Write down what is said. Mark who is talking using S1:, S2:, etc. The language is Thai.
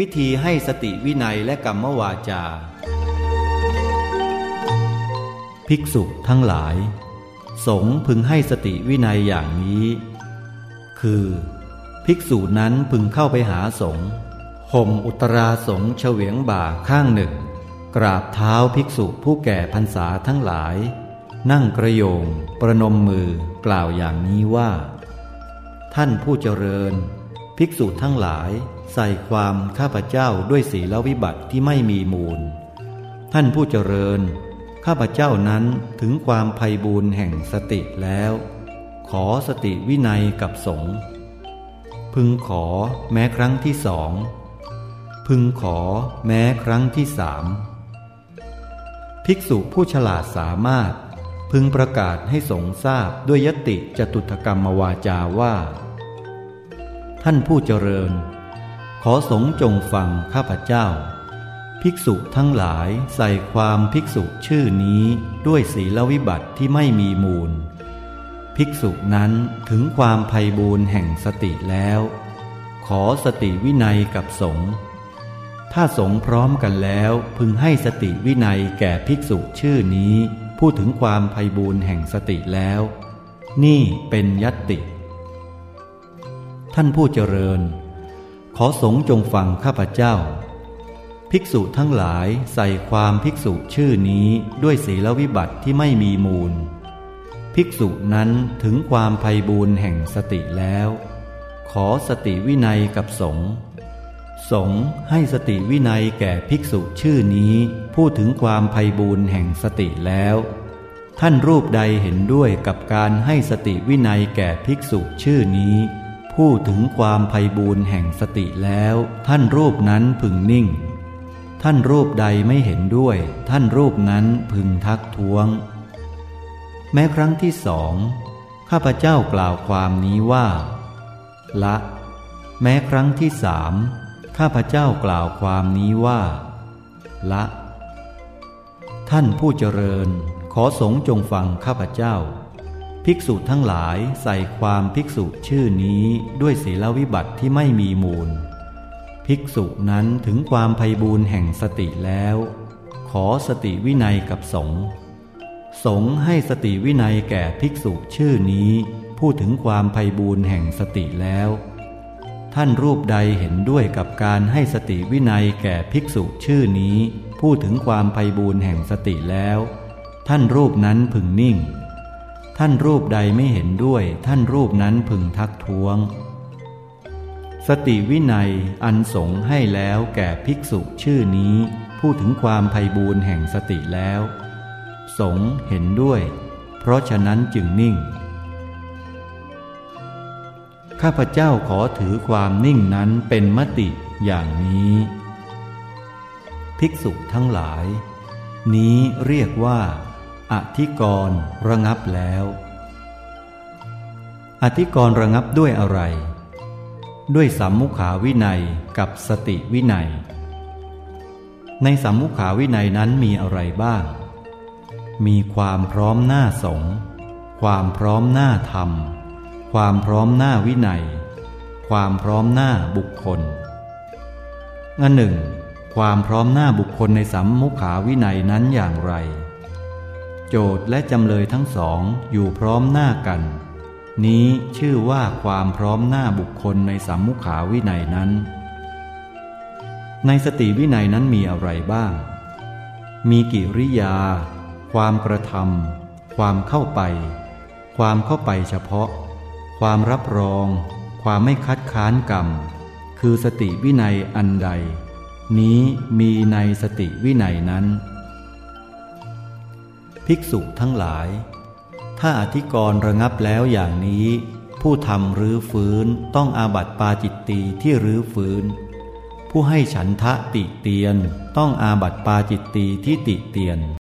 S1: วิธีให้สติวินัยและกรรมวาจา ภิกษุทั้งหลาย สงพึงให้สติวินัยอย่างนี้ คือ ภิกษุนั้นพึงเข้าไปหาสงห่มอุตราสงเฉวียงบ่าข้างหนึ่ง กราบเท้าภิกษุผู้แก่พรรษาทั้งหลาย นั่งกระโยง ประนมมือกล่าวอย่างนี้ว่า ท่านผู้เจริญ ภิกษุทั้งหลายใส่ความข้าพเจ้าด้วยศีลวิบัติที่ไม่มีมูล ท่านผู้เจริญ ข้าพเจ้านั้นถึงความภัยบูนแห่งสติแล้ว ขอสติวินัยกับสงฆ์พึงขอแม้ครั้งที่สอง พึงขอแม้ครั้งที่สามภิกษุผู้ฉลาดสามารถ พึงประกาศให้สงทราบด้วยยติจตุถกรรมวาจาว่า ท่านผู้เจริญ ขอสงจงฟังข้าพเจ้า ภิกษุทั้งหลายใส่ความภิกษุชื่อนี้ด้วยศีลวิบัติที่ไม่มีมูล ภิกษุนั้นถึงความภัยบูนแห่งสติแล้ว ขอสติวินัยกับสงฆ์ถ้าสงพร้อมกันแล้วพึงให้สติวินัยแก่ภิกษุชื่อนี้ พูดถึงความภัยบูนแห่งสติแล้ว นี่เป็นยัตติ ท่านผู้เจริญ ขอสงจงฟังข้าพเจ้า ภิกษุทั้งหลายใส่ความภิกษุชื่อนี้ด้วยศีลวิบัติที่ไม่มีมูล ภิกษุนั้นถึงความภัยบูนแห่งสติแล้ว ขอสติวินัยกับสงฆ์สงให้สติวินัยแก่ภิกษุชื่อนี้พูดถึงความภัยบูนแห่งสติแล้ว ท่านรูปใดเห็นด้วยกับการให้สติวินัยแก่ภิกษุชื่อนี้ พูดถึงความภัยบูนแห่งสติแล้ว ท่านรูปนั้นพึงนิ่ง ท่านรูปใดไม่เห็นด้วย ท่านรูปนั้นพึงทักท้วง แม้ครั้งที่สองข้าพเจ้ากล่าวความนี้ว่า ละ แม้ครั้งที่สามข้าพเจ้ากล่าวความนี้ว่า ละ ท่านผู้เจริญขอสงฆ์จงฟังข้าพเจ้า ภิกษุทั้งหลายใส่ความภิกษุชื่อนี้ด้วยศีลวิบัติที่ไม่มีมูล ภิกษุนั้นถึงความไพบูลย์แห่งสติแล้ว ขอสติวินัยกับสงฆ์ สงฆ์ให้สติวินัยแก่ภิกษุชื่อนี้ ผู้ถึงความไพบูลย์แห่งสติแล้ว ท่านรูปใดเห็นด้วยกับการให้สติวินัยแก่ภิกษุชื่อนี้ พูดถึงความไพบูรณ์แห่งสติแล้ว ท่านรูปนั้นพึงนิ่ง ท่านรูปใดไม่เห็นด้วย ท่านรูปนั้นพึงทักท้วง สติวินัยอันสงให้แล้วแก่ภิกษุชื่อนี้ พูดถึงความไพบูรณ์แห่งสติแล้ว สงเห็นด้วย เพราะฉะนั้นจึงนิ่ง ข้าพเจ้าขอถือความนิ่งนั้นเป็นมติอย่างนี้ ภิกษุทั้งหลาย นี้เรียกว่า อธิกรณ์ระงับแล้ว อธิกรณ์ระงับด้วยอะไร ด้วยสัมมุขาวินัยกับสติวินัย ในสัมมุขาวินัยนั้นมีอะไรบ้าง มีความพร้อมหน้าสงความพร้อมหน้าธรรม ความพร้อมหน้าวินัย ความพร้อมหน้าบุคคลอันหนึ่ง ความพร้อมหน้าบุคคลในสัมมุขาวินัยนั้นอย่างไร โจทย์และจำเลยทั้งสองอยู่พร้อมหน้ากัน นี้ชื่อว่าความพร้อมหน้าบุคคลในสัมมุขาวินัยนั้น ในสติวินัยนั้นมีอะไรบ้าง มีกิริยา ความกระทำความเข้าไป ความเข้าไปเฉพาะ ความรับรอง ความไม่คัดค้านกรรม คือสติวินัยอันใด นี้มีในสติวินัยนั้น ภิกษุทั้งหลาย ถ้าอธิกรณ์ระงับแล้วอย่างนี้ ผู้ทำรื้อฟื้นต้องอาบัติปาจิตตีที่รื้อฟื้น ผู้ให้ฉันทะติเตียนต้องอาบัติปาจิตตีที่ติเตียน